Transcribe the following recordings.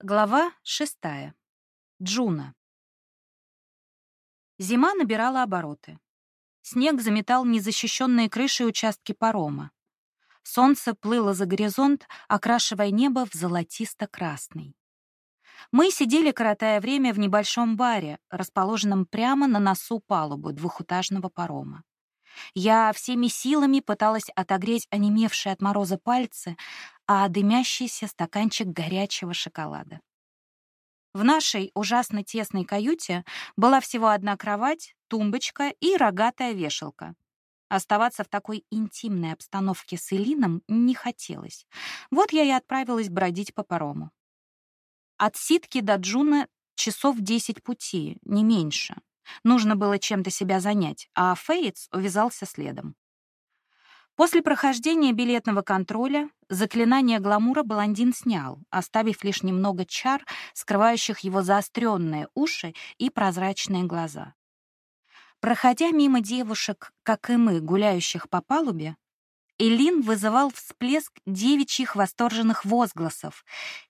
Глава шестая. Джуна. Зима набирала обороты. Снег заметал незащищенные крыши участки парома. Солнце плыло за горизонт, окрашивая небо в золотисто-красный. Мы сидели, коротая время, в небольшом баре, расположенном прямо на носу палубы двухэтажного парома. Я всеми силами пыталась отогреть онемевшие от мороза пальцы, а дымящийся стаканчик горячего шоколада. В нашей ужасно тесной каюте была всего одна кровать, тумбочка и рогатая вешалка. Оставаться в такой интимной обстановке с Элином не хотелось. Вот я и отправилась бродить по парому. От Ситки до Джуна часов десять пути, не меньше. Нужно было чем-то себя занять, а Фейтс увязался следом. После прохождения билетного контроля заклинание гламура блондин снял, оставив лишь немного чар, скрывающих его заостренные уши и прозрачные глаза. Проходя мимо девушек, как и мы, гуляющих по палубе, Элин вызывал всплеск девичьих восторженных возгласов,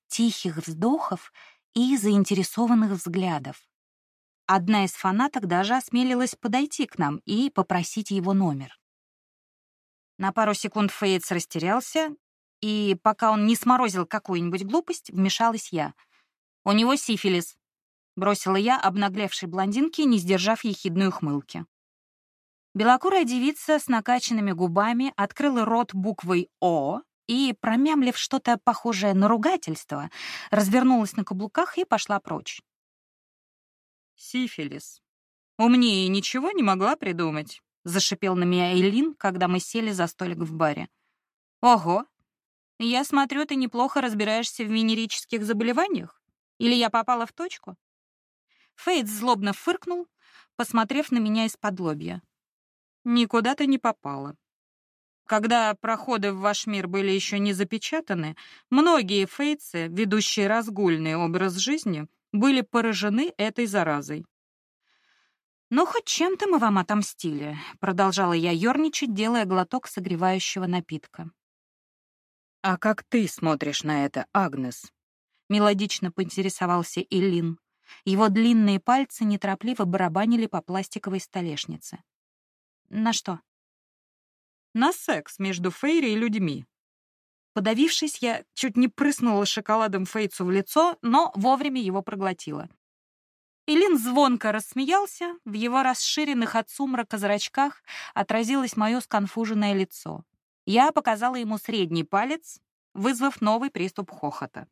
тихих вздохов и заинтересованных взглядов. Одна из фанаток даже осмелилась подойти к нам и попросить его номер. На пару секунд Фейтс растерялся, и пока он не сморозил какую-нибудь глупость, вмешалась я. «У него сифилис», — бросила я обнаглевшей блондинке, не сдержав ехидной ухмылки. Белокурая девица с накачанными губами открыла рот буквой «О», и, промямлив что-то похожее на ругательство, развернулась на каблуках и пошла прочь. Сифилис. Умнее ничего не могла придумать, зашипел на меня Эйлин, когда мы сели за столик в баре. Ого. Я смотрю, ты неплохо разбираешься в венерических заболеваниях? Или я попала в точку? Фейт злобно фыркнул, посмотрев на меня из-под лобья. Никуда ты не попала. Когда проходы в ваш мир были еще не запечатаны, многие фейцы, ведущие разгульный образ жизни, были поражены этой заразой. «Ну, хоть чем-то мы вам отомстили», — продолжала я ёрничать, делая глоток согревающего напитка. «А как ты смотришь на это, Агнес?» — мелодично поинтересовался Иллин. Его длинные пальцы неторопливо барабанили по пластиковой столешнице. «На что?» «На секс между Фейри и людьми», Подавившись, я чуть не прыснула шоколадом Фейцу в лицо, но вовремя его проглотила. Илин звонко рассмеялся, в его расширенных от сумрака зрачках отразилось мое сконфуженное лицо. Я показала ему средний палец, вызвав новый приступ хохота.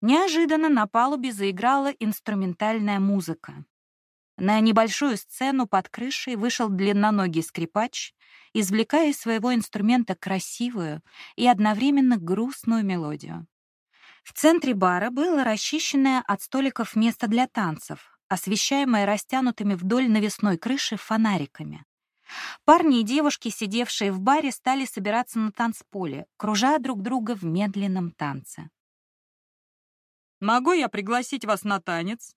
Неожиданно на палубе заиграла инструментальная музыка. На небольшую сцену под крышей вышел длинноногий скрипач, извлекая из своего инструмента красивую и одновременно грустную мелодию. В центре бара было расчищенное от столиков место для танцев, освещаемое растянутыми вдоль навесной крыши фонариками. Парни и девушки, сидевшие в баре, стали собираться на танцполе, кружа друг друга в медленном танце. «Могу я пригласить вас на танец?»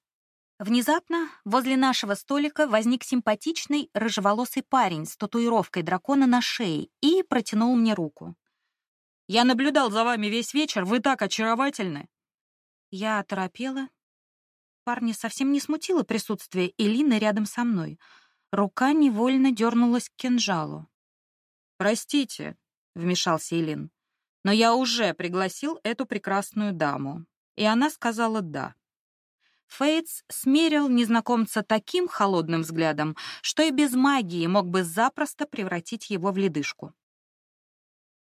Внезапно возле нашего столика возник симпатичный рыжеволосый парень с татуировкой дракона на шее и протянул мне руку. «Я наблюдал за вами весь вечер, вы так очаровательны!» Я оторопела. Парня совсем не смутило присутствие Элины рядом со мной. Рука невольно дернулась к кинжалу. «Простите», — вмешался Элин, «но я уже пригласил эту прекрасную даму, и она сказала «да». Фейтс смерил незнакомца таким холодным взглядом, что и без магии мог бы запросто превратить его в ледышку.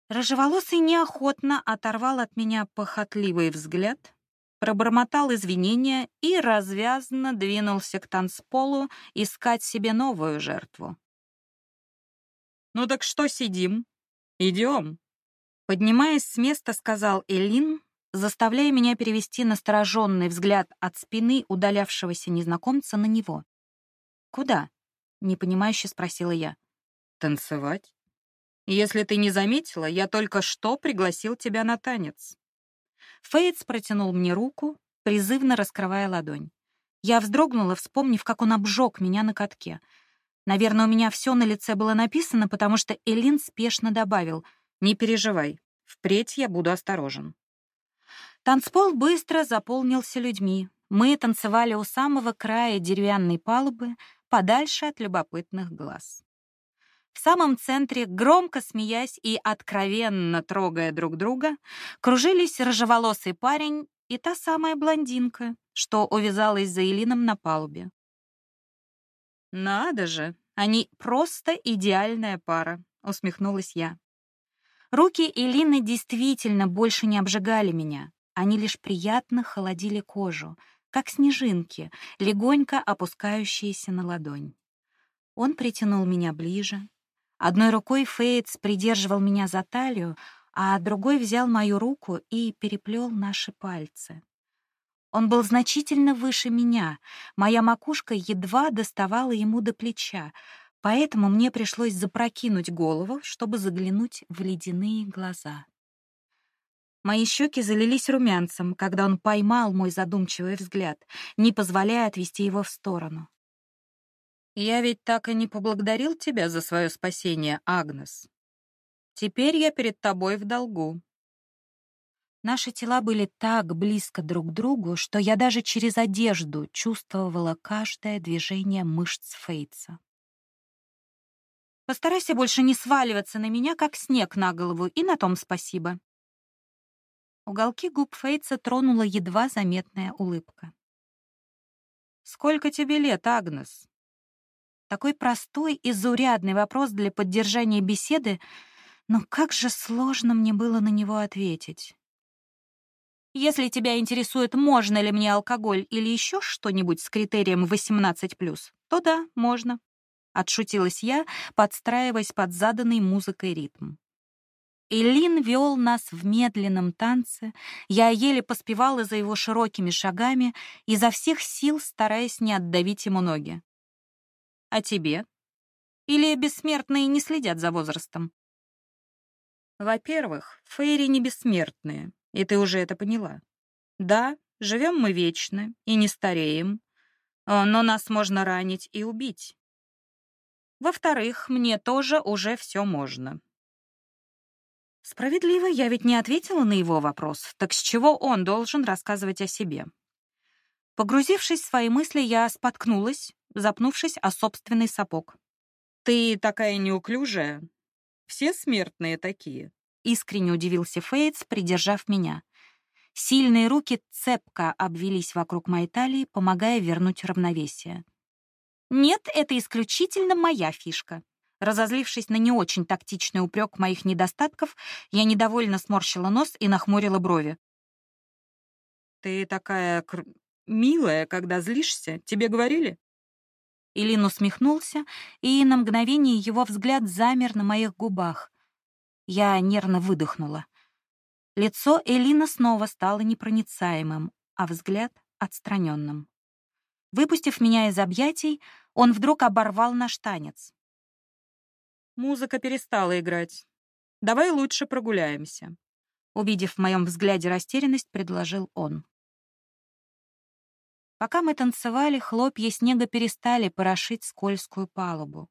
Рыжеволосый неохотно оторвал от меня похотливый взгляд, пробормотал извинения и развязно двинулся к танцполу искать себе новую жертву. «Ну так что сидим? Идем!» Поднимаясь с места, сказал Элин, заставляя меня перевести настороженный взгляд от спины удалявшегося незнакомца на него. «Куда?» — непонимающе спросила я. «Танцевать? Если ты не заметила, я только что пригласил тебя на танец». Фейтс протянул мне руку, призывно раскрывая ладонь. Я вздрогнула, вспомнив, как он обжег меня на катке. Наверное, у меня все на лице было написано, потому что Элин спешно добавил «Не переживай, впредь я буду осторожен». Танцпол быстро заполнился людьми. Мы танцевали у самого края деревянной палубы, подальше от любопытных глаз. В самом центре, громко смеясь и откровенно трогая друг друга, кружились рыжеволосый парень и та самая блондинка, что увязалась за Элином на палубе. «Надо же, они просто идеальная пара», — усмехнулась я. Руки Элины действительно больше не обжигали меня. Они лишь приятно холодили кожу, как снежинки, легонько опускающиеся на ладонь. Он притянул меня ближе, Одной рукой Фейтс придерживал меня за талию, а другой взял мою руку и переплел наши пальцы. Он был значительно выше меня, моя макушка едва доставала ему до плеча, поэтому мне пришлось запрокинуть голову, чтобы заглянуть в ледяные глаза. Мои щеки залились румянцем, когда он поймал мой задумчивый взгляд, не позволяя отвести его в сторону. Я ведь так и не поблагодарил тебя за свое спасение, Агнес. Теперь я перед тобой в долгу. Наши тела были так близко друг к другу, что я даже через одежду чувствовала каждое движение мышц Фейтса. Постарайся больше не сваливаться на меня, как снег на голову, и на том спасибо. Уголки губ Фейтса тронула едва заметная улыбка. «Сколько тебе лет, Агнес?» Такой простой и заурядный вопрос для поддержания беседы, но как же сложно мне было на него ответить. Если тебя интересует, можно ли мне алкоголь или еще что-нибудь с критерием 18+, то да, можно. Отшутилась я, подстраиваясь под заданный музыкой ритм. Элин вел нас в медленном танце, я еле поспевала за его широкими шагами, изо всех сил стараясь не отдавить ему ноги. А тебе? Или бессмертные не следят за возрастом? Во-первых, фейри не бессмертные, и ты уже это поняла. Да, живем мы вечно и не стареем, а, но нас можно ранить и убить. Во-вторых, мне тоже уже все можно. Справедливо, я ведь не ответила на его вопрос, так с чего он должен рассказывать о себе? Погрузившись в свои мысли, я споткнулась, запнувшись о собственный сапог. «Ты такая неуклюжая. Все смертные такие», — искренне удивился Фейтс, придержав меня. Сильные руки цепко обвелись вокруг моей талии, помогая вернуть равновесие. «Нет, это исключительно моя фишка». Разозлившись на не очень тактичный упрек моих недостатков, я недовольно сморщила нос и нахмурила брови. «Ты такая кр... милая, когда злишься. Тебе говорили?» Илин усмехнулся, и на мгновение его взгляд замер на моих губах. Я нервно выдохнула. Лицо Элина снова стало непроницаемым, а взгляд — отстраненным. Выпустив меня из объятий, он вдруг оборвал наш танец. «Музыка перестала играть. Давай лучше прогуляемся», — увидев в моем взгляде растерянность, предложил он. Пока мы танцевали, хлопья снега перестали порошить скользкую палубу.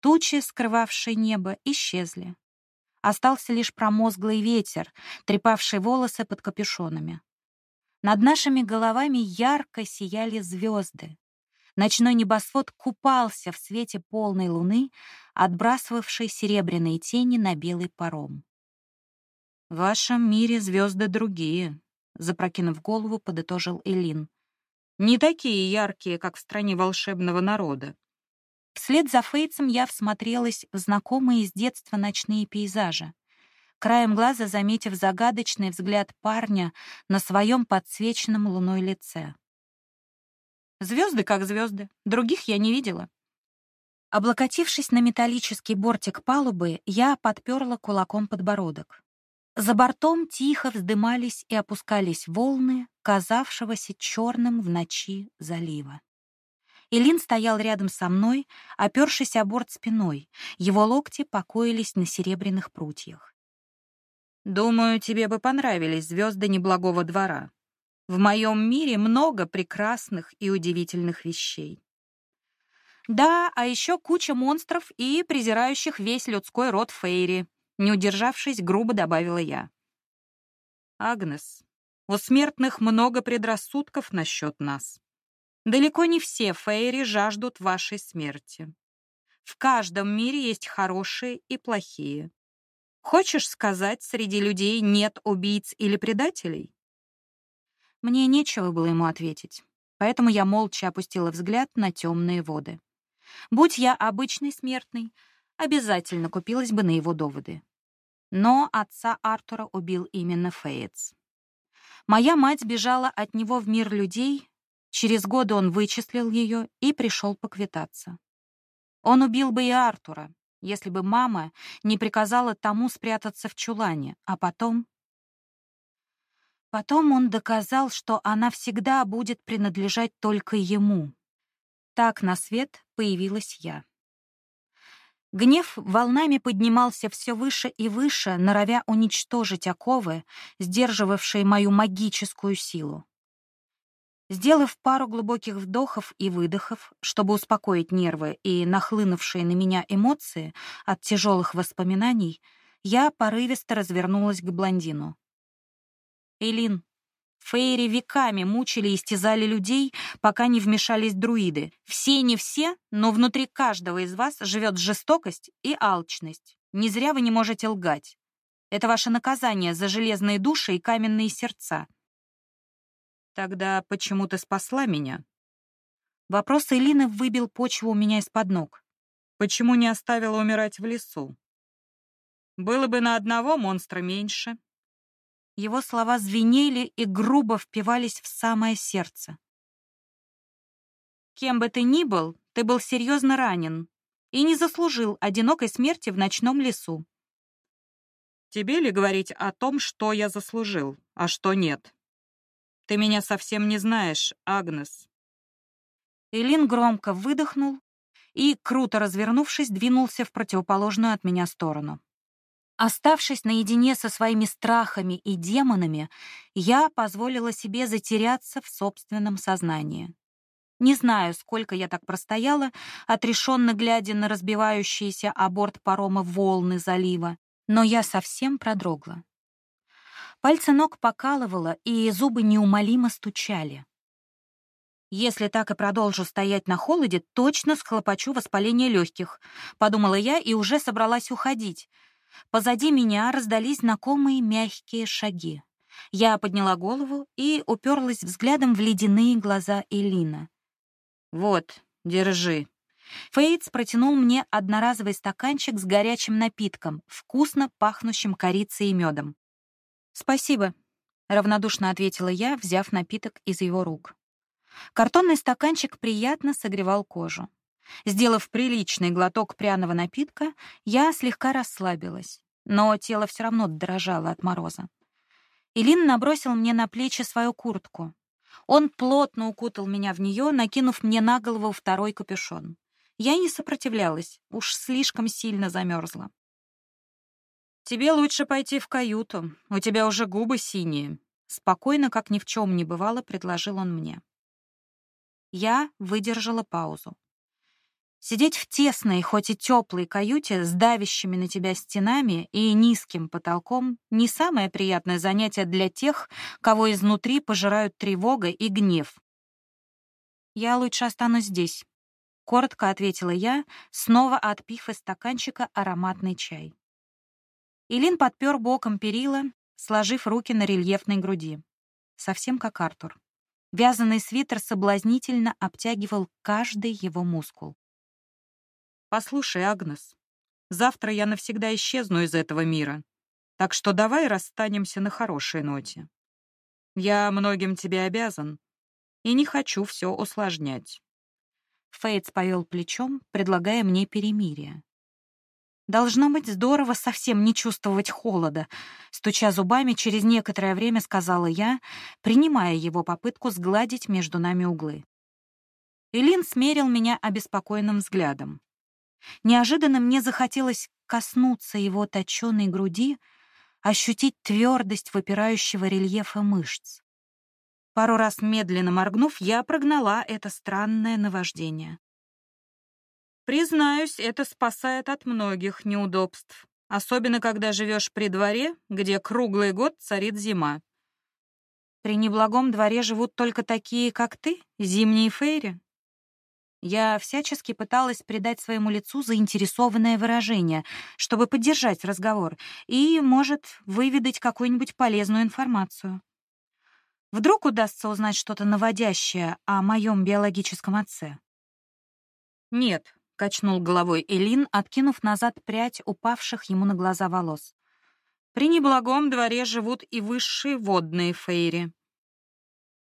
Тучи, скрывавшие небо, исчезли. Остался лишь промозглый ветер, трепавший волосы под капюшонами. Над нашими головами ярко сияли звезды. Ночной небосвод купался в свете полной луны, отбрасывавшей серебряные тени на белый паром. «В вашем мире звезды другие», — запрокинув голову, подытожил Элин не такие яркие, как в стране волшебного народа. Вслед за Фейтсом я всмотрелась в знакомые с детства ночные пейзажи. Краем глаза заметив загадочный взгляд парня на своем подсвеченном луной лице. Звезды как звезды, других я не видела. Облокотившись на металлический бортик палубы, я подперла кулаком подбородок. За бортом тихо вздымались и опускались волны, казавшегося черным в ночи залива. Илин стоял рядом со мной, опершись о борт спиной. Его локти покоились на серебряных прутьях. «Думаю, тебе бы понравились звезды неблагого двора. В моем мире много прекрасных и удивительных вещей». «Да, а еще куча монстров и презирающих весь людской род Фейри», не удержавшись, грубо добавила я. «Агнес, У смертных много предрассудков насчет нас. Далеко не все фейри жаждут вашей смерти. В каждом мире есть хорошие и плохие. Хочешь сказать, среди людей нет убийц или предателей? Мне нечего было ему ответить, поэтому я молча опустила взгляд на темные воды. Будь я обычный смертный, обязательно купилась бы на его доводы. Но отца Артура убил именно Фейтс. Моя мать бежала от него в мир людей, через годы он вычислил ее и пришел поквитаться. Он убил бы и Артура, если бы мама не приказала тому спрятаться в чулане, а потом Потом он доказал, что она всегда будет принадлежать только ему. Так на свет появилась я. Гнев волнами поднимался все выше и выше, норовя уничтожить оковы, сдерживавшие мою магическую силу. Сделав пару глубоких вдохов и выдохов, чтобы успокоить нервы и нахлынувшие на меня эмоции от тяжелых воспоминаний, я порывисто развернулась к блондину. Элин, фейри веками мучили и истязали людей, пока не вмешались друиды. Все не все, но внутри каждого из вас живет жестокость и алчность. Не зря вы не можете лгать. Это ваше наказание за железные души и каменные сердца. Тогда почему ты спасла меня? Вопрос Элины выбил почву у меня из-под ног. Почему не оставила умирать в лесу? Было бы на одного монстра меньше, его слова звенели и грубо впивались в самое сердце. Кем бы ты ни был, ты был серьезно ранен и не заслужил одинокой смерти в ночном лесу. Тебе ли говорить о том, что я заслужил, а что нет? Ты меня совсем не знаешь, Агнес. Элин громко выдохнул и, круто развернувшись, двинулся в противоположную от меня сторону. Оставшись наедине со своими страхами и демонами, я позволила себе затеряться в собственном сознании. Не знаю, сколько я так простояла, отрешенно глядя на разбивающиеся о борт парома волны залива, но я совсем продрогла. Пальцы ног покалывало, и зубы неумолимо стучали. Если так и продолжу стоять на холоде, точно схлопочу воспаление легких, подумала я и уже собралась уходить — Позади меня раздались знакомые мягкие шаги. Я подняла голову и уперлась взглядом в ледяные глаза Элина. «Вот, держи». Фейтс протянул мне одноразовый стаканчик с горячим напитком, вкусно пахнущим корицей и медом. «Спасибо», — равнодушно ответила я, взяв напиток из его рук. Картонный стаканчик приятно согревал кожу. Сделав приличный глоток пряного напитка, я слегка расслабилась, но тело все равно дрожало от мороза. Илин набросил мне на плечи свою куртку. Он плотно укутал меня в нее, накинув мне на голову второй капюшон. Я не сопротивлялась, уж слишком сильно замерзла. «Тебе лучше пойти в каюту, у тебя уже губы синие», спокойно, как ни в чем не бывало, предложил он мне. Я выдержала паузу. Сидеть в тесной, хоть и теплой каюте с давящими на тебя стенами и низким потолком — не самое приятное занятие для тех, кого изнутри пожирают тревога и гнев. «Я лучше останусь здесь», — коротко ответила я, снова отпив из стаканчика ароматный чай. Илин подпер боком перила, сложив руки на рельефной груди. Совсем как Артур. Вязаный свитер соблазнительно обтягивал каждый его мускул. Послушай, Агнес, завтра я навсегда исчезну из этого мира, так что давай расстанемся на хорошей ноте. Я многим тебе обязан и не хочу все усложнять. Фейтс повел плечом, предлагая мне перемирие. Должно быть здорово совсем не чувствовать холода, стуча зубами, через некоторое время сказала я, принимая его попытку сгладить между нами углы. Элин смерил меня обеспокоенным взглядом. Неожиданно мне захотелось коснуться его точёной груди, ощутить твердость выпирающего рельефа мышц. Пару раз медленно моргнув, я прогнала это странное наваждение. Признаюсь, это спасает от многих неудобств, особенно когда живешь при дворе, где круглый год царит зима. При неблагом дворе живут только такие, как ты, зимние фейри. Я всячески пыталась придать своему лицу заинтересованное выражение, чтобы поддержать разговор и, может, выведать какую-нибудь полезную информацию. Вдруг удастся узнать что-то наводящее о моем биологическом отце. «Нет», — качнул головой Элин, откинув назад прядь упавших ему на глаза волос. «При неблагом дворе живут и высшие водные фейри».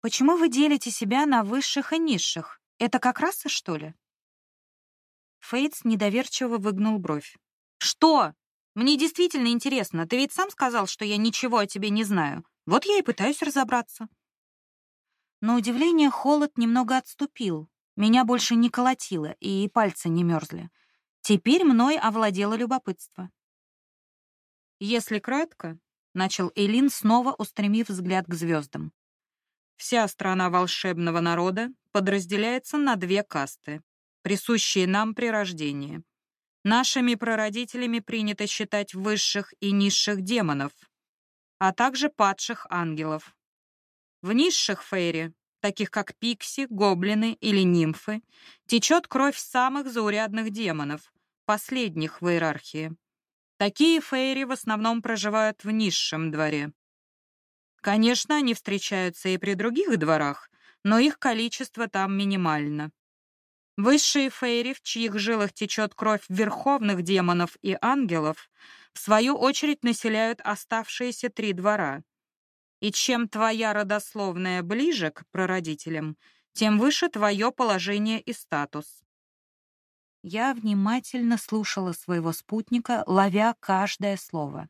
«Почему вы делите себя на высших и низших?» Это как раса, что ли? Фейтс недоверчиво выгнул бровь. Что? Мне действительно интересно. Ты ведь сам сказал, что я ничего о тебе не знаю. Вот я и пытаюсь разобраться. На удивление холод немного отступил. Меня больше не колотило, и пальцы не мерзли. Теперь мной овладело любопытство. Если кратко, начал Элин, снова устремив взгляд к звездам. Вся страна волшебного народа подразделяется на две касты, присущие нам при рождении. Нашими прародителями принято считать высших и низших демонов, а также падших ангелов. В низших фейри, таких как пикси, гоблины или нимфы, течет кровь самых заурядных демонов, последних в иерархии. Такие фейри в основном проживают в низшем дворе. Конечно, они встречаются и при других дворах, но их количество там минимально. Высшие фейри, в чьих жилах течет кровь верховных демонов и ангелов, в свою очередь населяют оставшиеся три двора. И чем твоя родословная ближе к прародителям, тем выше твое положение и статус. Я внимательно слушала своего спутника, ловя каждое слово.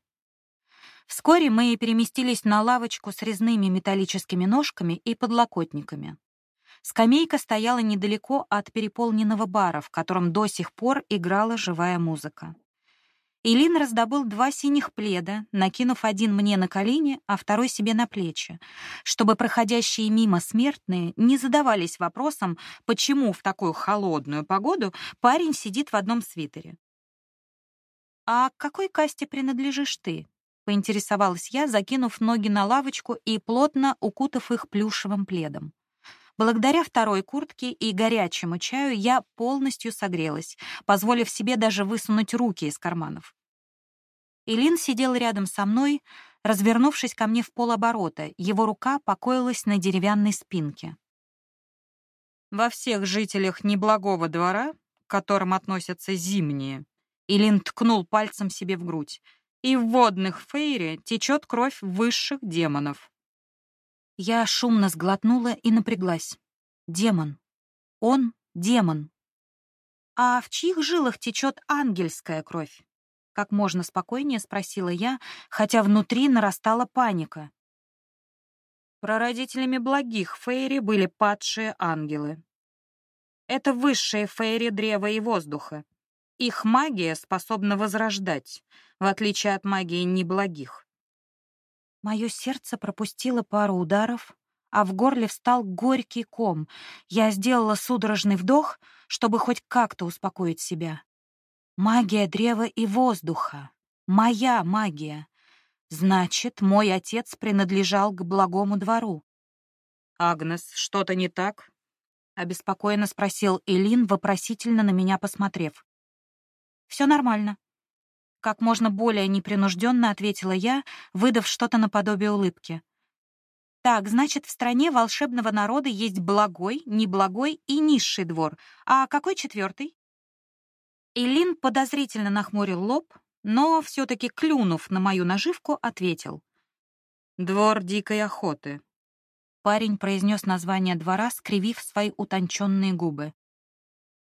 Вскоре мы переместились на лавочку с резными металлическими ножками и подлокотниками. Скамейка стояла недалеко от переполненного бара, в котором до сих пор играла живая музыка. Илин раздобыл два синих пледа, накинув один мне на колени, а второй себе на плечи, чтобы проходящие мимо смертные не задавались вопросом, почему в такую холодную погоду парень сидит в одном свитере. «А к какой касте принадлежишь ты?» Поинтересовалась я, закинув ноги на лавочку и плотно укутав их плюшевым пледом. Благодаря второй куртке и горячему чаю я полностью согрелась, позволив себе даже высунуть руки из карманов. Илин сидел рядом со мной, развернувшись ко мне в полоборота, его рука покоилась на деревянной спинке. Во всех жителях неблагого двора, к которым относятся зимние, Илин ткнул пальцем себе в грудь, и в водных фейре течет кровь высших демонов. Я шумно сглотнула и напряглась. Демон. Он — демон. А в чьих жилах течет ангельская кровь? Как можно спокойнее спросила я, хотя внутри нарастала паника. Прародителями благих фейри были падшие ангелы. Это высшие фейри древа и воздуха. Их магия способна возрождать, в отличие от магии неблагих. Мое сердце пропустило пару ударов, а в горле встал горький ком. Я сделала судорожный вдох, чтобы хоть как-то успокоить себя. Магия древа и воздуха. Моя магия. Значит, мой отец принадлежал к благому двору. «Агнес, что-то не так?» — обеспокоенно спросил Элин, вопросительно на меня посмотрев. Все нормально. Как можно более непринужденно ответила я, выдав что-то наподобие улыбки. Так, значит, в стране волшебного народа есть благой, неблагой и низший двор. А какой четвертый? Илин подозрительно нахмурил лоб, но все-таки, клюнув на мою наживку, ответил. «Двор дикой охоты». Парень произнес название двора, скривив свои утонченные губы.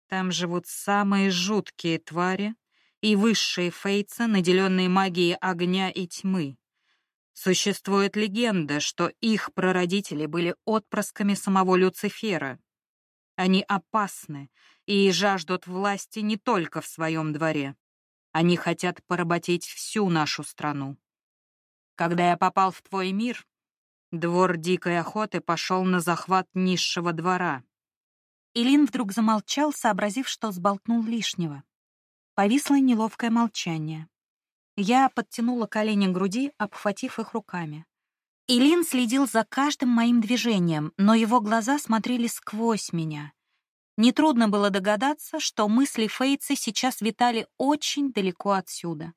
Там живут самые жуткие твари и высшие фейцы, наделенные магией огня и тьмы. Существует легенда, что их прародители были отпрысками самого Люцифера. Они опасны и жаждут власти не только в своем дворе. Они хотят поработить всю нашу страну. Когда я попал в твой мир, двор дикой охоты пошел на захват низшего двора. Илин вдруг замолчал, сообразив, что сболтнул лишнего. Повисло неловкое молчание. Я подтянула колени к груди, обхватив их руками. Илин следил за каждым моим движением, но его глаза смотрели сквозь меня. Нетрудно было догадаться, что мысли Фейца сейчас витали очень далеко отсюда.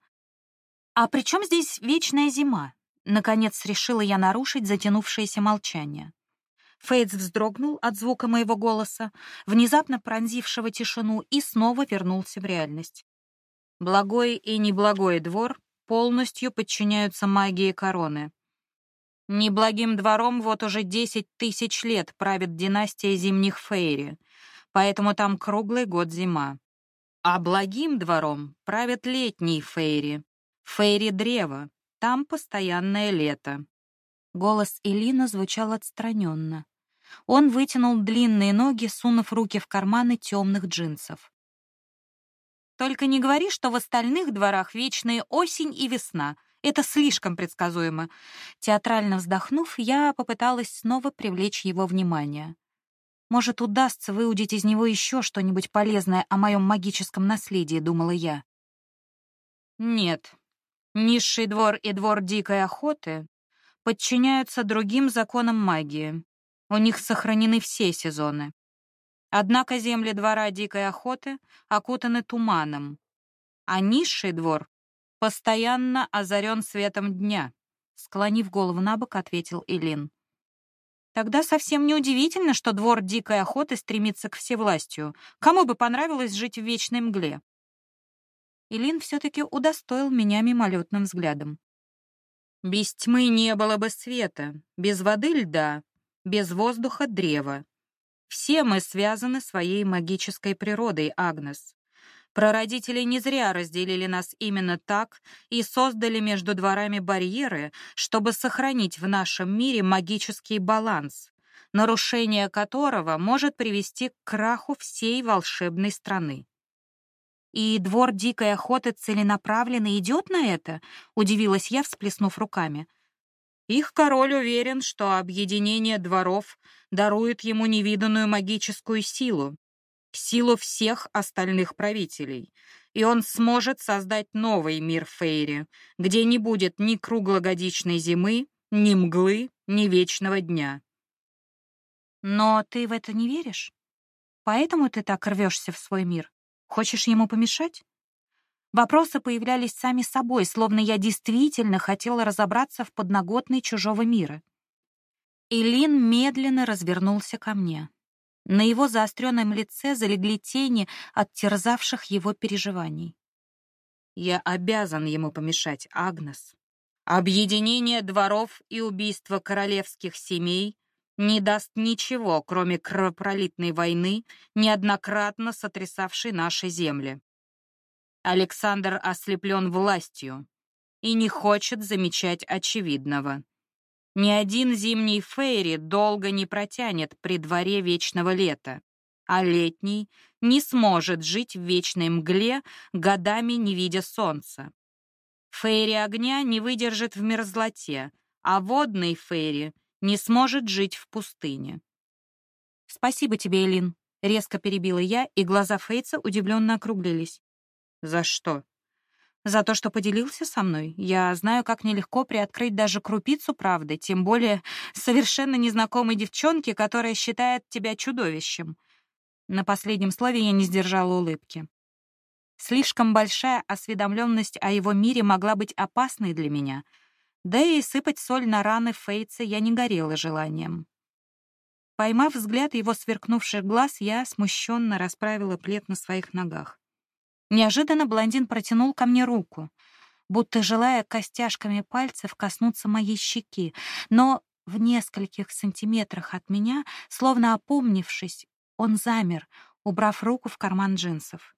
«А при чем здесь вечная зима?» Наконец решила я нарушить затянувшееся молчание. Фейтс вздрогнул от звука моего голоса, внезапно пронзившего тишину, и снова вернулся в реальность. Благой и неблагой двор полностью подчиняются магии короны. Неблагим двором вот уже десять тысяч лет правит династия зимних Фейри, поэтому там круглый год зима. А благим двором правят летние Фейри, Фейри древа, там постоянное лето. Голос Элина звучал отстраненно. Он вытянул длинные ноги, сунув руки в карманы темных джинсов. Только не говори, что в остальных дворах вечные осень и весна. Это слишком предсказуемо. Театрально вздохнув, я попыталась снова привлечь его внимание. Может, удастся выудить из него еще что-нибудь полезное о моем магическом наследии, думала я. Нет. Низший двор и двор дикой охоты подчиняются другим законам магии. У них сохранены все сезоны. Однако земли двора дикой охоты окутаны туманом, а низший двор постоянно озарен светом дня, склонив голову на бок, ответил Илин. Тогда совсем неудивительно, что двор дикой охоты стремится к всевластию. Кому бы понравилось жить в вечной мгле? Илин все-таки удостоил меня мимолетным взглядом. Без тьмы не было бы света, без воды льда, без воздуха древа. Все мы связаны своей магической природой, Агнес. Прародители не зря разделили нас именно так и создали между дворами барьеры, чтобы сохранить в нашем мире магический баланс, нарушение которого может привести к краху всей волшебной страны. «И двор дикой охоты целенаправленно идет на это?» — удивилась я, всплеснув руками. Их король уверен, что объединение дворов дарует ему невиданную магическую силу, силу всех остальных правителей, и он сможет создать новый мир Фейри, где не будет ни круглогодичной зимы, ни мглы, ни вечного дня. Но ты в это не веришь? Поэтому ты так рвешься в свой мир? Хочешь ему помешать? Вопросы появлялись сами собой, словно я действительно хотела разобраться в подноготной чужого мира. Илин медленно развернулся ко мне. На его заостренном лице залегли тени от терзавших его переживаний. «Я обязан ему помешать, Агнес. Объединение дворов и убийство королевских семей не даст ничего, кроме кровопролитной войны, неоднократно сотрясавшей наши земли. Александр ослеплен властью и не хочет замечать очевидного. Ни один зимний фейри долго не протянет при дворе вечного лета, а летний не сможет жить в вечной мгле, годами не видя солнца. Фейри огня не выдержит в мерзлоте, а водный фейри не сможет жить в пустыне. «Спасибо тебе, Элин», — резко перебила я, и глаза Фейца удивленно округлились. За что? За то, что поделился со мной. Я знаю, как нелегко приоткрыть даже крупицу правды, тем более совершенно незнакомой девчонке, которая считает тебя чудовищем. На последнем слове я не сдержала улыбки. Слишком большая осведомленность о его мире могла быть опасной для меня, да и сыпать соль на раны Фейца я не горела желанием. Поймав взгляд его сверкнувших глаз, я смущенно расправила плед на своих ногах. Неожиданно блондин протянул ко мне руку, будто желая костяшками пальцев коснуться моей щеки, но в нескольких сантиметрах от меня, словно опомнившись, он замер, убрав руку в карман джинсов.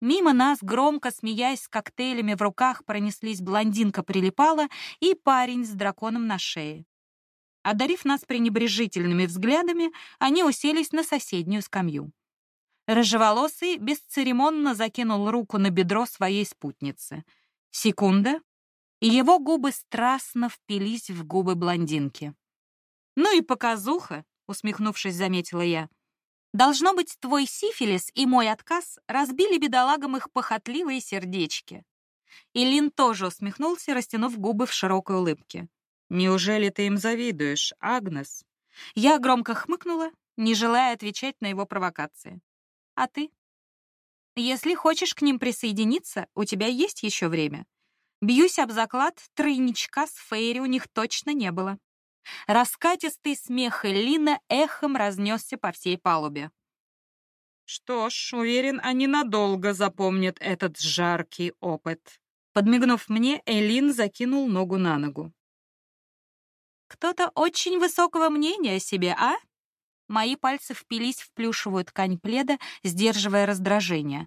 Мимо нас, громко смеясь с коктейлями в руках, пронеслись блондинка прилипала и парень с драконом на шее. Одарив нас пренебрежительными взглядами, они уселись на соседнюю скамью. Рыжеволосый бесцеремонно закинул руку на бедро своей спутницы. Секунда, и его губы страстно впились в губы блондинки. «Ну и показуха», — усмехнувшись, заметила я. «Должно быть, твой сифилис и мой отказ разбили бедолагам их похотливые сердечки». И Лин тоже усмехнулся, растянув губы в широкой улыбке. Неужели ты им завидуешь, Агнес? Я громко хмыкнула, не желая отвечать на его провокации. А ты? Если хочешь к ним присоединиться, у тебя есть еще время. Бьюсь об заклад, тройничка с Фейри у них точно не было. Раскатистый смех Элина эхом разнесся по всей палубе. Что ж, уверен, они надолго запомнят этот жаркий опыт. Подмигнув мне, Элин закинул ногу на ногу. Кто-то очень высокого мнения о себе, а? Мои пальцы впились в плюшевую ткань пледа, сдерживая раздражение.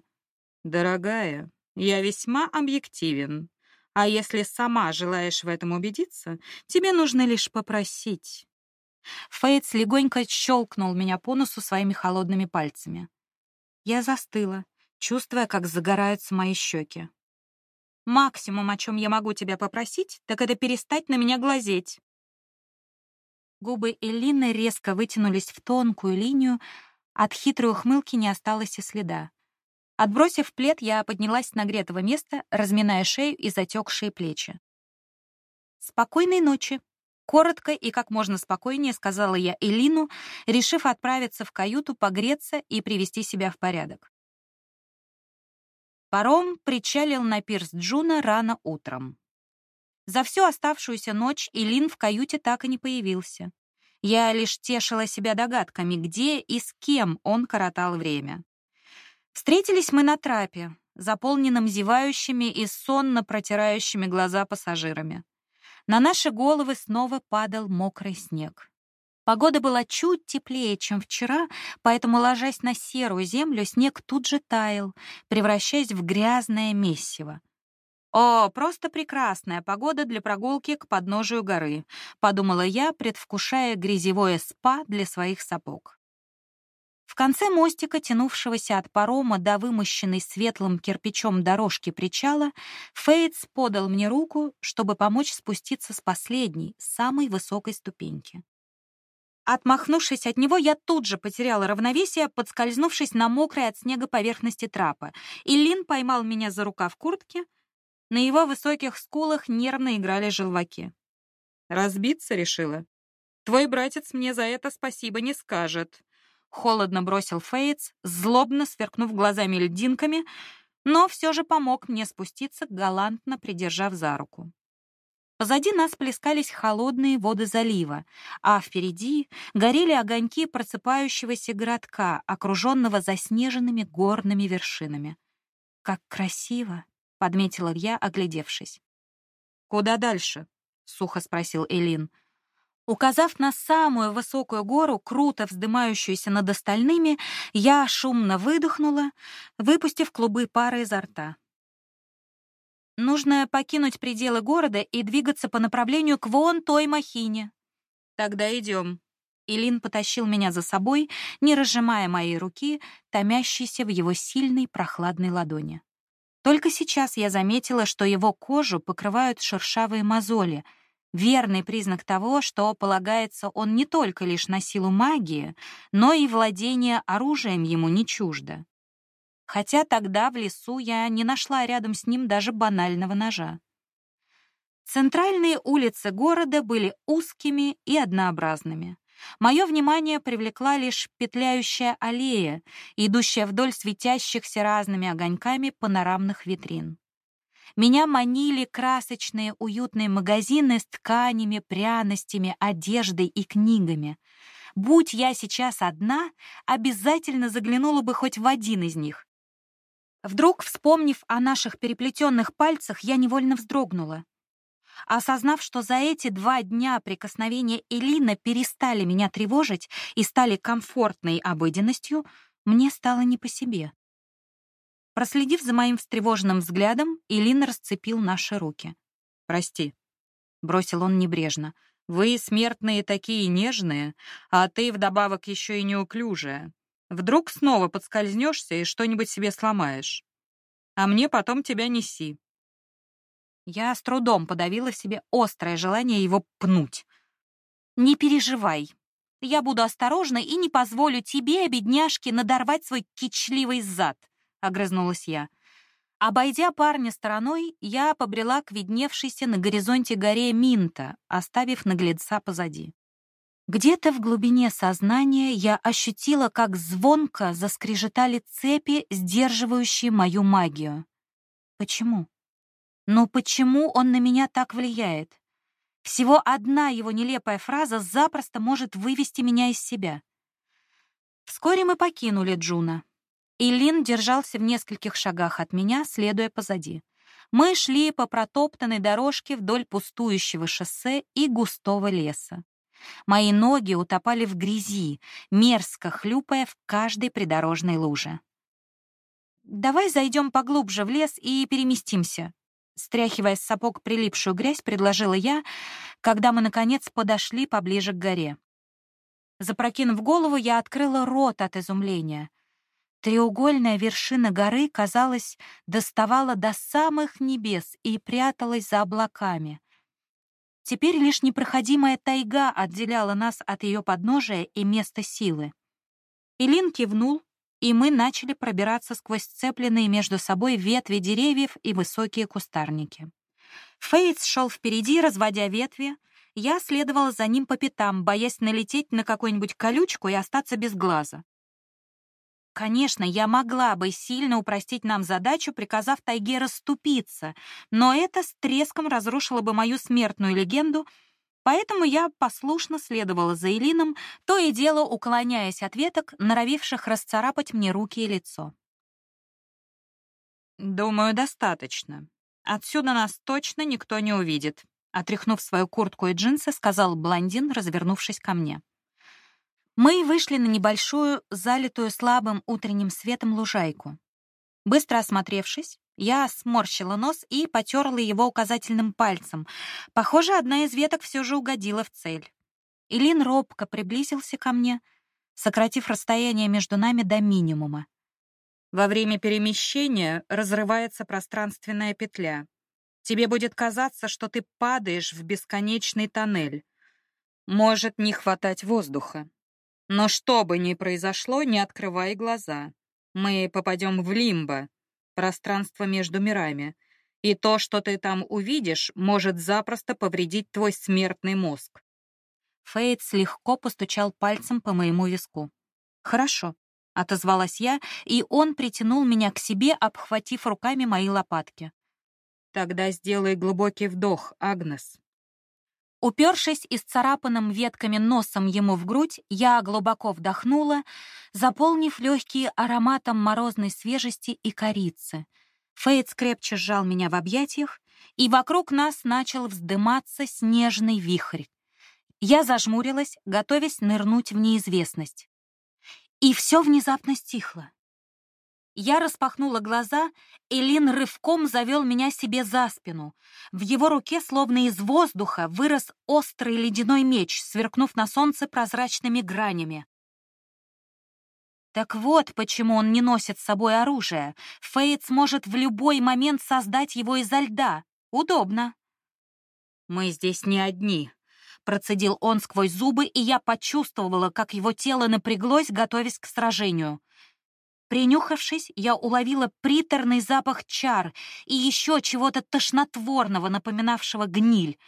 Дорогая, я весьма объективен. А если сама желаешь в этом убедиться, тебе нужно лишь попросить. Фейтс легонько щелкнул меня по носу своими холодными пальцами. Я застыла, чувствуя, как загораются мои щеки. Максимум, о чем я могу тебя попросить, так это перестать на меня глазеть. Губы Элины резко вытянулись в тонкую линию, от хитрой ухмылки не осталось и следа. Отбросив плед, я поднялась с нагретого места, разминая шею и затекшие плечи. «Спокойной ночи», — коротко и как можно спокойнее сказала я Элину, решив отправиться в каюту погреться и привести себя в порядок. Паром причалил на пирс Джуна рано утром. За всю оставшуюся ночь Элин в каюте так и не появился. Я лишь тешила себя догадками, где и с кем он коротал время. Встретились мы на трапе, заполненном зевающими и сонно протирающими глаза пассажирами. На наши головы снова падал мокрый снег. Погода была чуть теплее, чем вчера, поэтому, ложась на серую землю, снег тут же таял, превращаясь в грязное месиво. «О, просто прекрасная погода для прогулки к подножию горы», — подумала я, предвкушая грязевое спа для своих сапог. В конце мостика, тянувшегося от парома до вымощенной светлым кирпичом дорожки причала, Фейтс подал мне руку, чтобы помочь спуститься с последней, самой высокой ступеньки. Отмахнувшись от него, я тут же потеряла равновесие, подскользнувшись на мокрой от снега поверхности трапа, и Лин поймал меня за рукав куртки. На его высоких скулах нервно играли желваки. «Разбиться решила? Твой братец мне за это спасибо не скажет», холодно бросил Фейтс, злобно сверкнув глазами льдинками, но все же помог мне спуститься, галантно придержав за руку. Позади нас плескались холодные воды залива, а впереди горели огоньки просыпающегося городка, окруженного заснеженными горными вершинами. «Как красиво!» — подметила я, оглядевшись. «Куда дальше?» — сухо спросил Элин. Указав на самую высокую гору, круто вздымающуюся над остальными, я шумно выдохнула, выпустив клубы пара изо рта. Нужно покинуть пределы города и двигаться по направлению к вон той махине. Тогда идем. Илин потащил меня за собой, не разжимая моей руки, томящейся в его сильной прохладной ладони. Только сейчас я заметила, что его кожу покрывают шершавые мозоли — верный признак того, что полагается он не только лишь на силу магии, но и владение оружием ему не чуждо. Хотя тогда в лесу я не нашла рядом с ним даже банального ножа. Центральные улицы города были узкими и однообразными. Мое внимание привлекла лишь петляющая аллея, идущая вдоль светящихся разными огоньками панорамных витрин. Меня манили красочные уютные магазины с тканями, пряностями, одеждой и книгами. Будь я сейчас одна, обязательно заглянула бы хоть в один из них. Вдруг, вспомнив о наших переплетенных пальцах, я невольно вздрогнула. Осознав, что за эти два дня прикосновения Элина перестали меня тревожить и стали комфортной обыденностью, мне стало не по себе. Проследив за моим встревоженным взглядом, Илин расцепил наши руки. «Прости», — бросил он небрежно. «Вы, смертные, такие нежные, а ты вдобавок еще и неуклюжая. Вдруг снова подскользнешься и что-нибудь себе сломаешь. А мне потом тебя неси». Я с трудом подавила в себе острое желание его пнуть. «Не переживай. Я буду осторожна и не позволю тебе, бедняжке, надорвать свой кичливый зад», огрызнулась я. Обойдя парня стороной, я побрела к видневшейся на горизонте горе Минта, оставив наглеца позади. Где-то в глубине сознания я ощутила, как звонко заскрежетали цепи, сдерживающие мою магию. Почему? Но почему он на меня так влияет? Всего одна его нелепая фраза запросто может вывести меня из себя. Вскоре мы покинули Джуна. Илин держался в нескольких шагах от меня, следуя позади. Мы шли по протоптанной дорожке вдоль пустующего шоссе и густого леса. Мои ноги утопали в грязи, мерзко хлюпая в каждой придорожной луже. «Давай зайдем поглубже в лес и переместимся», стряхивая с сапог прилипшую грязь, предложила я, когда мы, наконец, подошли поближе к горе. Запрокинув голову, я открыла рот от изумления. Треугольная вершина горы, казалось, доставала до самых небес и пряталась за облаками. Теперь лишь непроходимая тайга отделяла нас от ее подножия и места силы. Илин кивнул, и мы начали пробираться сквозь сцепленные между собой ветви деревьев и высокие кустарники. Фейтс шел впереди, разводя ветви. Я следовала за ним по пятам, боясь налететь на какую-нибудь колючку и остаться без глаза. Конечно, я могла бы сильно упростить нам задачу, приказав тайге расступиться, но это с треском разрушило бы мою смертную легенду, поэтому я послушно следовала за Элином, то и дело уклоняясь от веток, норовивших расцарапать мне руки и лицо. «Думаю, достаточно. Отсюда нас точно никто не увидит», отряхнув свою куртку и джинсы, сказал блондин, развернувшись ко мне. Мы вышли на небольшую, залитую слабым утренним светом лужайку. Быстро осмотревшись, я сморщила нос и потерла его указательным пальцем. Похоже, одна из веток все же угодила в цель. Илин робко приблизился ко мне, сократив расстояние между нами до минимума. Во время перемещения разрывается пространственная петля. Тебе будет казаться, что ты падаешь в бесконечный тоннель. Может не хватать воздуха. Но что бы ни произошло, не открывай глаза. Мы попадем в лимбо, пространство между мирами, и то, что ты там увидишь, может запросто повредить твой смертный мозг. Фейтс легко постучал пальцем по моему виску. «Хорошо», — отозвалась я, и он притянул меня к себе, обхватив руками мои лопатки. «Тогда сделай глубокий вдох, Агнес», Упершись исцарапанным ветками носом ему в грудь, я глубоко вдохнула, заполнив легкие ароматом морозной свежести и корицы. Фейтс крепче сжал меня в объятиях, и вокруг нас начал вздыматься снежный вихрь. Я зажмурилась, готовясь нырнуть в неизвестность. И все внезапно стихло. Я распахнула глаза, и Лин рывком завел меня себе за спину. В его руке, словно из воздуха, вырос острый ледяной меч, сверкнув на солнце прозрачными гранями. Так вот, почему он не носит с собой оружие. Фейтс может в любой момент создать его изо льда. Удобно. «Мы здесь не одни», — процедил он сквозь зубы, и я почувствовала, как его тело напряглось, готовясь к сражению. Принюхавшись, я уловила приторный запах чар и еще чего-то тошнотворного, напоминавшего гниль.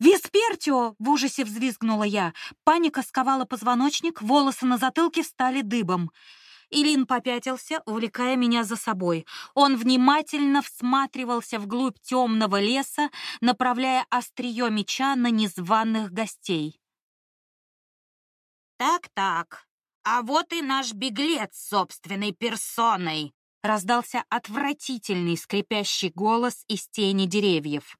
«Виспертио!» — в ужасе взвизгнула я. Паника сковала позвоночник, волосы на затылке встали дыбом. Илин попятился, увлекая меня за собой. Он внимательно всматривался вглубь темного леса, направляя острие меча на незваных гостей. «Так-так, «А вот и наш беглец собственной персоной!» раздался отвратительный скрипящий голос из тени деревьев.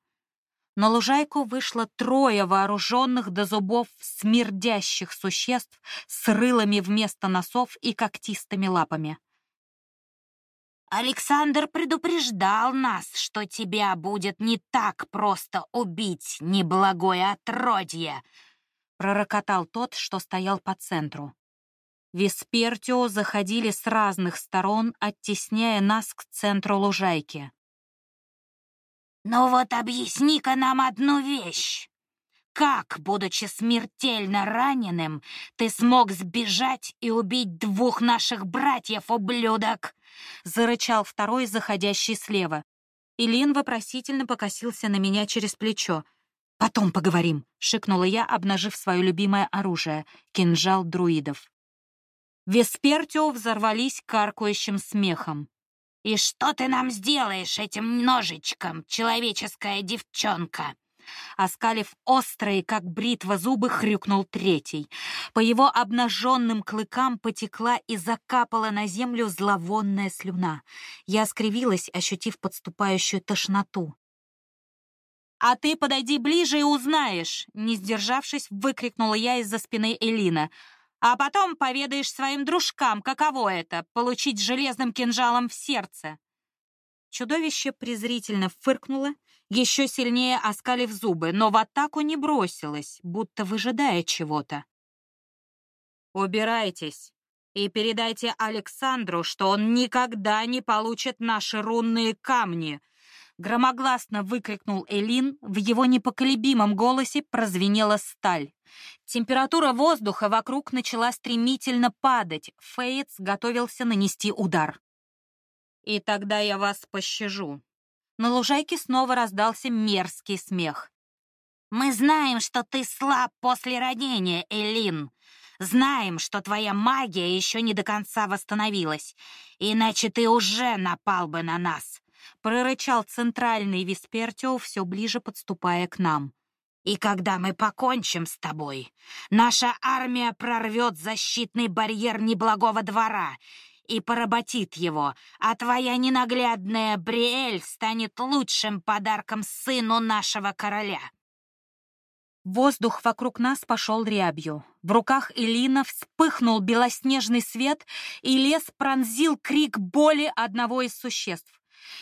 На лужайку вышло трое вооруженных до зубов смердящих существ с рылами вместо носов и когтистыми лапами. «Александр предупреждал нас, что тебя будет не так просто убить, неблагое отродье!» пророкотал тот, что стоял по центру. Веспертио заходили с разных сторон, оттесняя нас к центру лужайки. «Ну вот объясни-ка нам одну вещь. Как, будучи смертельно раненым, ты смог сбежать и убить двух наших братьев, ублюдок?» — зарычал второй, заходящий слева. Илин вопросительно покосился на меня через плечо. «Потом поговорим», — шикнула я, обнажив свое любимое оружие — кинжал друидов. Веспертио взорвались каркающим смехом. «И что ты нам сделаешь этим ножичком, человеческая девчонка?» Оскалив острые, как бритва, зубы, хрюкнул третий. По его обнаженным клыкам потекла и закапала на землю зловонная слюна. Я скривилась, ощутив подступающую тошноту. «А ты подойди ближе и узнаешь!» Не сдержавшись, выкрикнула я из-за спины Элина. «А потом поведаешь своим дружкам, каково это — получить железным кинжалом в сердце!» Чудовище презрительно фыркнуло, еще сильнее оскалив зубы, но в атаку не бросилось, будто выжидая чего-то. «Убирайтесь и передайте Александру, что он никогда не получит наши рунные камни!» Громогласно выкрикнул Элин, в его непоколебимом голосе прозвенела сталь. Температура воздуха вокруг начала стремительно падать. Фейтс готовился нанести удар. «И тогда я вас пощажу», на лужайке снова раздался мерзкий смех. «Мы знаем, что ты слаб после ранения, Элин. Знаем, что твоя магия еще не до конца восстановилась, иначе ты уже напал бы на нас», — прорычал центральный Виспертио, все ближе подступая к нам. «И когда мы покончим с тобой, наша армия прорвет защитный барьер неблагого двора и поработит его, а твоя ненаглядная Бриэль станет лучшим подарком сыну нашего короля». Воздух вокруг нас пошел рябью. В руках Элина вспыхнул белоснежный свет, и лес пронзил крик боли одного из существ.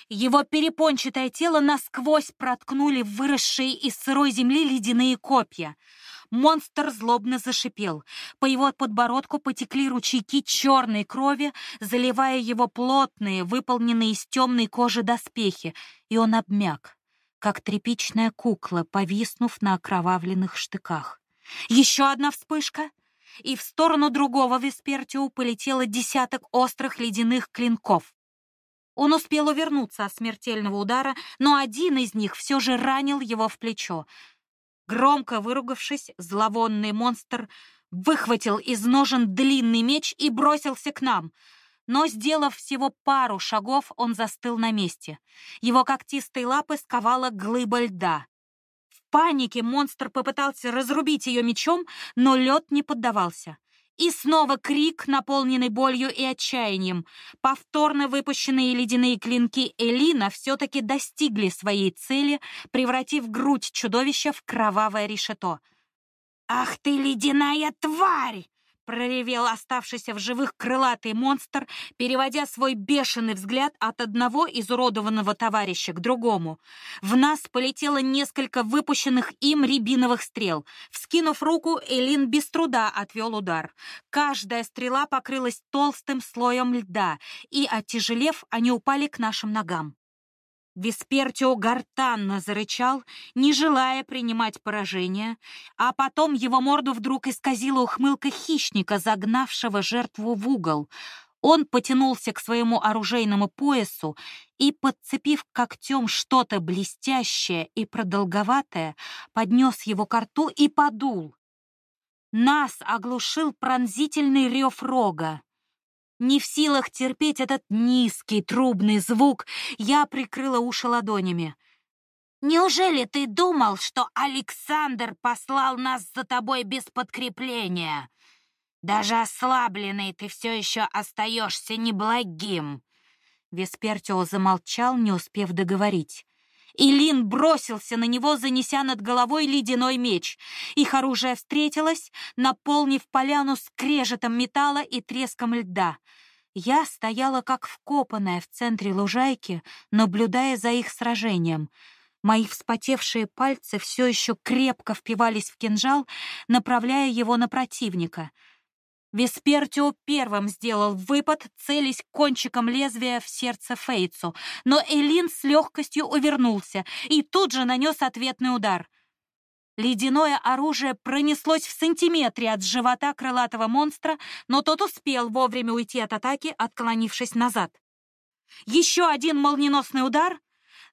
Его перепончатое тело насквозь проткнули выросшие из сырой земли ледяные копья — Монстр злобно зашипел. По его подбородку потекли ручейки черной крови, заливая его плотные, выполненные из темной кожи доспехи, и он обмяк, как тряпичная кукла, повиснув на окровавленных штыках. Еще одна вспышка, и в сторону другого Веспертио полетело десяток острых ледяных клинков. Он успел увернуться от смертельного удара, но один из них все же ранил его в плечо. Громко выругавшись, зловонный монстр выхватил из ножен длинный меч и бросился к нам. Но, сделав всего пару шагов, он застыл на месте. Его когтистые лапы сковала глыба льда. В панике монстр попытался разрубить ее мечом, но лед не поддавался. И снова крик, наполненный болью и отчаянием. Повторно выпущенные ледяные клинки Элина все-таки достигли своей цели, превратив грудь чудовища в кровавое решето. «Ах ты, ледяная тварь!» Проревел оставшийся в живых крылатый монстр, переводя свой бешеный взгляд от одного изуродованного товарища к другому. В нас полетело несколько выпущенных им рябиновых стрел. Вскинув руку, Элин без труда отвел удар. Каждая стрела покрылась толстым слоем льда, и, оттяжелев, они упали к нашим ногам. Веспертио гортанно зарычал, не желая принимать поражение, а потом его морду вдруг исказила ухмылка хищника, загнавшего жертву в угол. Он потянулся к своему оружейному поясу и, подцепив когтем что-то блестящее и продолговатое, поднес его к рту и подул. Нас оглушил пронзительный рев рога. Не в силах терпеть этот низкий трубный звук, я прикрыла уши ладонями. «Неужели ты думал, что Александр послал нас за тобой без подкрепления? Даже ослабленный ты все еще остаешься неблагим!» Веспертио замолчал, не успев договорить. Илин бросился на него, занеся над головой ледяной меч. Их оружие встретилось, наполнив поляну скрежетом металла и треском льда. Я стояла как вкопанная в центре лужайки, наблюдая за их сражением. Мои вспотевшие пальцы все еще крепко впивались в кинжал, направляя его на противника — Веспертио первым сделал выпад, целясь кончиком лезвия в сердце Фейцу, но Элин с легкостью увернулся и тут же нанес ответный удар. Ледяное оружие пронеслось в сантиметре от живота крылатого монстра, но тот успел вовремя уйти от атаки, отклонившись назад. Еще один молниеносный удар.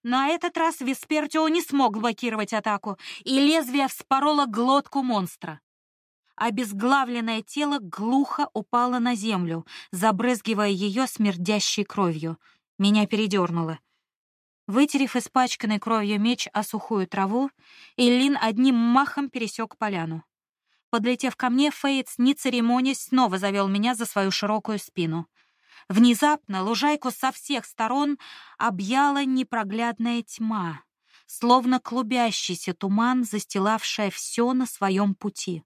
На этот раз Веспертио не смог блокировать атаку, и лезвие вспороло глотку монстра. Обезглавленное тело глухо упало на землю, забрызгивая ее смердящей кровью. Меня передернуло. Вытерев испачканный кровью меч о сухую траву, Иллин одним махом пересек поляну. Подлетев ко мне, Фейтс, не церемонясь, снова завел меня за свою широкую спину. Внезапно лужайку со всех сторон объяла непроглядная тьма, словно клубящийся туман, застилавшая все на своем пути.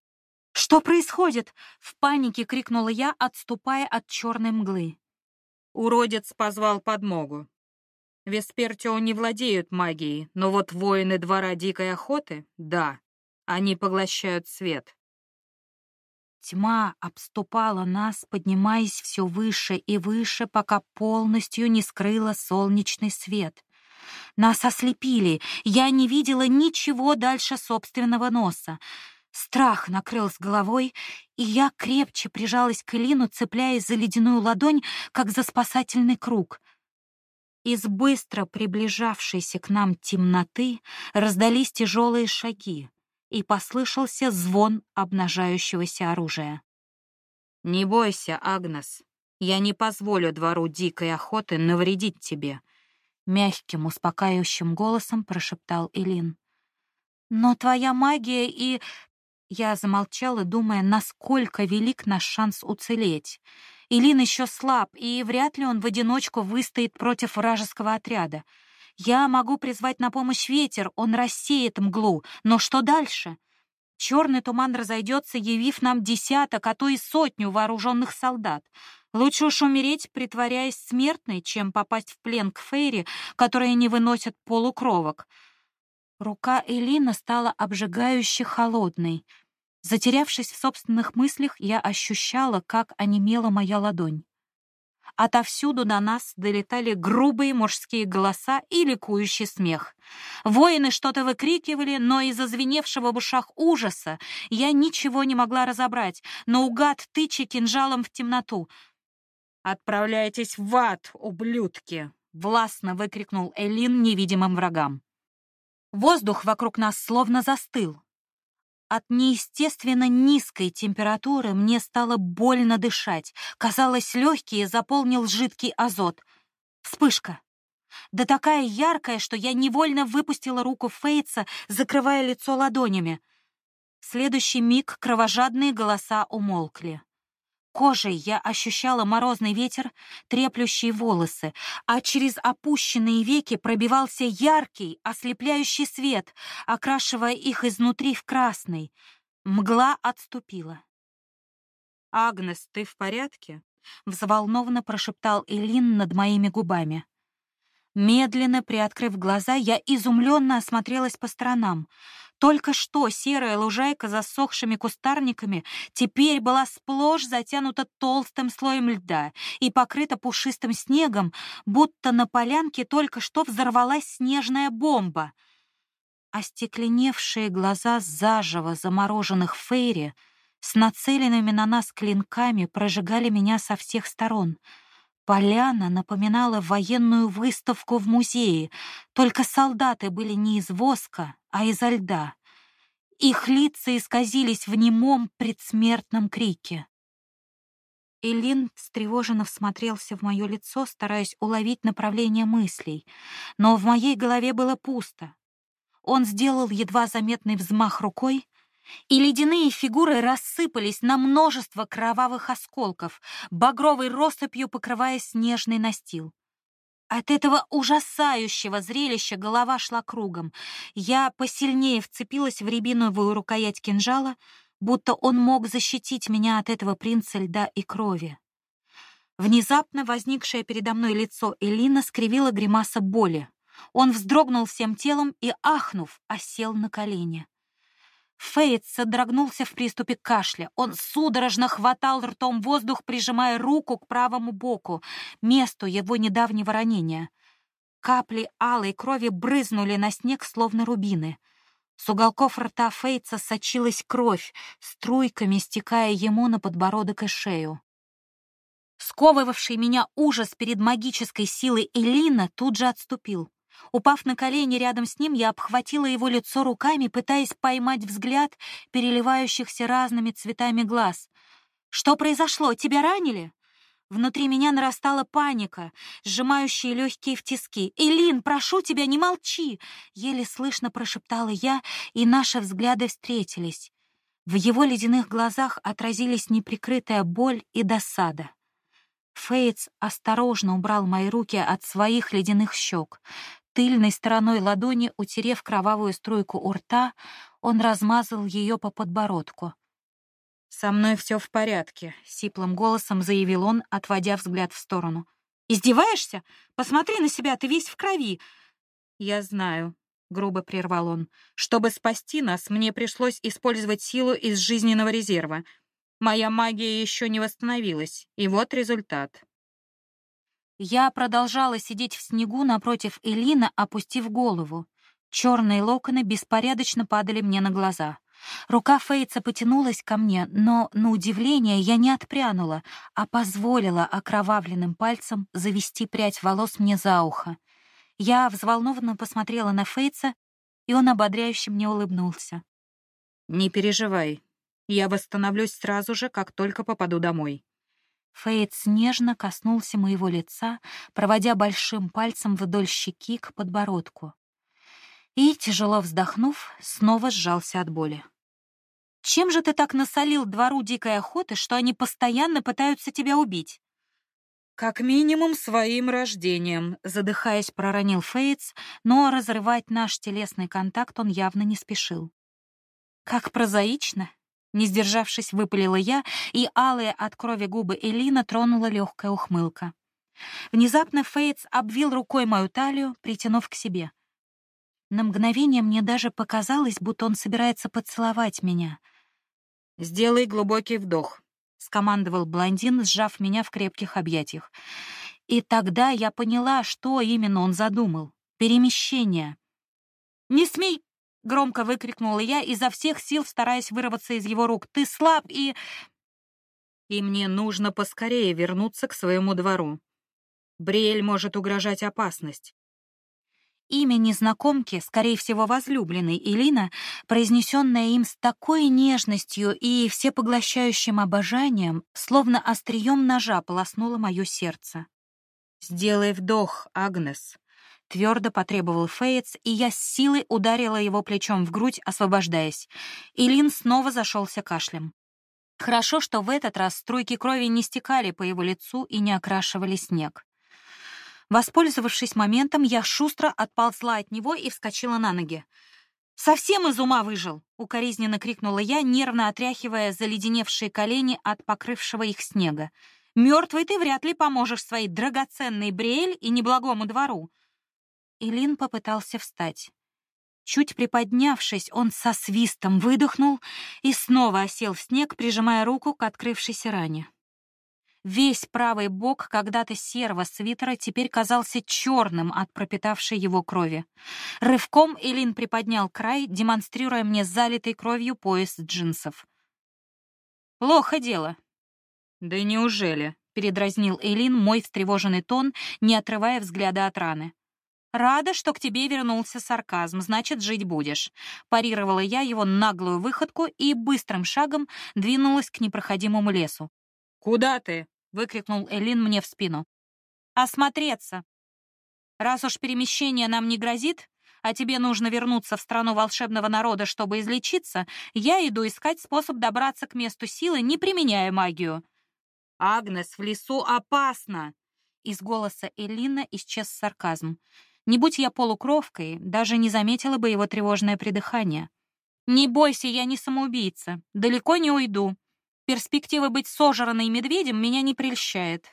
«Что происходит?» — в панике крикнула я, отступая от черной мглы. Уродец позвал подмогу. Веспертио не владеют магией, но вот воины двора дикой охоты — да, они поглощают свет. Тьма обступала нас, поднимаясь все выше и выше, пока полностью не скрыла солнечный свет. Нас ослепили, я не видела ничего дальше собственного носа. Страх накрыл с головой, и я крепче прижалась к Элину, цепляясь за ледяную ладонь, как за спасательный круг. Из быстро приближавшейся к нам темноты раздались тяжелые шаги, и послышался звон обнажающегося оружия. «Не бойся, Агнес, я не позволю двору дикой охоты навредить тебе», — мягким, успокаивающим голосом прошептал Элин. «Но твоя магия и...» Я замолчала, думая, насколько велик наш шанс уцелеть. Илин еще слаб, и вряд ли он в одиночку выстоит против вражеского отряда. Я могу призвать на помощь ветер, он рассеет мглу, но что дальше? Черный туман разойдется, явив нам десяток, а то и сотню вооруженных солдат. Лучше уж умереть, притворяясь смертной, чем попасть в плен к Фейри, которые не выносят полукровок. Рука Элина стала обжигающе холодной. Затерявшись в собственных мыслях, я ощущала, как онемела моя ладонь. Отовсюду до нас долетали грубые мужские голоса и ликующий смех. Воины что-то выкрикивали, но из-за звеневшего в ушах ужаса я ничего не могла разобрать, наугад тыча кинжалом в темноту. «Отправляйтесь в ад, ублюдки!» — властно выкрикнул Элин невидимым врагам. Воздух вокруг нас словно застыл. От неестественно низкой температуры мне стало больно дышать. Казалось, легкие заполнил жидкий азот. Вспышка. Да такая яркая, что я невольно выпустила руку Фейтса, закрывая лицо ладонями. В следующий миг кровожадные голоса умолкли. Кожей я ощущала морозный ветер, треплющие волосы, а через опущенные веки пробивался яркий, ослепляющий свет, окрашивая их изнутри в красный. Мгла отступила. «Агнес, ты в порядке?» — взволнованно прошептал Элин над моими губами. Медленно приоткрыв глаза, я изумленно осмотрелась по сторонам. Только что серая лужайка с засохшими кустарниками теперь была сплошь затянута толстым слоем льда и покрыта пушистым снегом, будто на полянке только что взорвалась снежная бомба. Остекленевшие глаза заживо замороженных Фейри с нацеленными на нас клинками прожигали меня со всех сторон — Поляна напоминала военную выставку в музее, только солдаты были не из воска, а изо льда. Их лица исказились в немом предсмертном крике. Элин встревоженно всмотрелся в мое лицо, стараясь уловить направление мыслей, но в моей голове было пусто. Он сделал едва заметный взмах рукой, и ледяные фигуры рассыпались на множество кровавых осколков, багровой россыпью покрывая снежный настил. От этого ужасающего зрелища голова шла кругом. Я посильнее вцепилась в рябиновую рукоять кинжала, будто он мог защитить меня от этого принца льда и крови. Внезапно возникшее передо мной лицо Элина скривило гримаса боли. Он вздрогнул всем телом и, ахнув, осел на колени. Фейт содрогнулся в приступе кашля. Он судорожно хватал ртом воздух, прижимая руку к правому боку, месту его недавнего ранения. Капли алой крови брызнули на снег, словно рубины. С уголков рта Фейтса сочилась кровь, струйками стекая ему на подбородок и шею. Сковывавший меня ужас перед магической силой Элина тут же отступил. Упав на колени рядом с ним, я обхватила его лицо руками, пытаясь поймать взгляд переливающихся разными цветами глаз. «Что произошло? Тебя ранили?» Внутри меня нарастала паника, сжимающая легкие в тиски. «Элин, прошу тебя, не молчи!» Еле слышно прошептала я, и наши взгляды встретились. В его ледяных глазах отразились неприкрытая боль и досада. Фейтс осторожно убрал мои руки от своих ледяных щек. Тыльной стороной ладони, утерев кровавую струйку у рта, он размазал ее по подбородку. «Со мной все в порядке», — сиплым голосом заявил он, отводя взгляд в сторону. «Издеваешься? Посмотри на себя, ты весь в крови!» «Я знаю», — грубо прервал он. «Чтобы спасти нас, мне пришлось использовать силу из жизненного резерва. Моя магия еще не восстановилась, и вот результат». Я продолжала сидеть в снегу напротив Элина, опустив голову. Черные локоны беспорядочно падали мне на глаза. Рука Фейца потянулась ко мне, но, на удивление, я не отпрянула, а позволила окровавленным пальцем завести прядь волос мне за ухо. Я взволнованно посмотрела на Фейца, и он ободряюще мне улыбнулся. «Не переживай. Я восстановлюсь сразу же, как только попаду домой». Фейтс нежно коснулся моего лица, проводя большим пальцем вдоль щеки к подбородку и, тяжело вздохнув, снова сжался от боли. «Чем же ты так насолил двору дикой охоты, что они постоянно пытаются тебя убить?» «Как минимум своим рождением», — задыхаясь, проронил Фейтс, но разрывать наш телесный контакт он явно не спешил. «Как прозаично!» Не сдержавшись, выпалила я, и алые от крови губы Элина тронула легкая ухмылка. Внезапно Фейтс обвил рукой мою талию, притянув к себе. На мгновение мне даже показалось, будто он собирается поцеловать меня. «Сделай глубокий вдох», — скомандовал блондин, сжав меня в крепких объятиях. И тогда я поняла, что именно он задумал. Перемещение. «Не смей!» — громко выкрикнула я, изо всех сил стараясь вырваться из его рук. «Ты слаб и...» «И мне нужно поскорее вернуться к своему двору. Бриэль может угрожать опасность. Имя незнакомки, скорее всего, возлюбленной Илина, произнесенное им с такой нежностью и всепоглощающим обожанием, словно острием ножа полоснуло мое сердце. «Сделай вдох, Агнес», — твердо потребовал Фейтс, и я с силой ударила его плечом в грудь, освобождаясь. Илин снова зашелся кашлем. Хорошо, что в этот раз струйки крови не стекали по его лицу и не окрашивали снег. Воспользовавшись моментом, я шустро отползла от него и вскочила на ноги. «Совсем из ума выжил!» — укоризненно крикнула я, нервно отряхивая заледеневшие колени от покрывшего их снега. «Мертвый ты вряд ли поможешь своей драгоценной Бриэль и неблагому двору!» Илин попытался встать. Чуть приподнявшись, он со свистом выдохнул и снова осел в снег, прижимая руку к открывшейся ране. Весь правый бок когда-то серого свитера теперь казался черным от пропитавшей его крови. Рывком Элин приподнял край, демонстрируя мне залитый кровью пояс джинсов. «Плохо дело». «Да неужели?» — передразнил Элин мой встревоженный тон, не отрывая взгляда от раны. «Рада, что к тебе вернулся сарказм, значит, жить будешь». Парировала я его наглую выходку и быстрым шагом двинулась к непроходимому лесу. «Куда ты?» — выкрикнул Элин мне в спину. «Осмотреться. Раз уж перемещение нам не грозит, а тебе нужно вернуться в страну волшебного народа, чтобы излечиться, я иду искать способ добраться к месту силы, не применяя магию». «Агнес, в лесу опасно!» Из голоса Элина исчез сарказм. Не будь я полукровкой, даже не заметила бы его тревожное придыхание. «Не бойся, я не самоубийца. Далеко не уйду. Перспектива быть сожранной медведем меня не прельщает.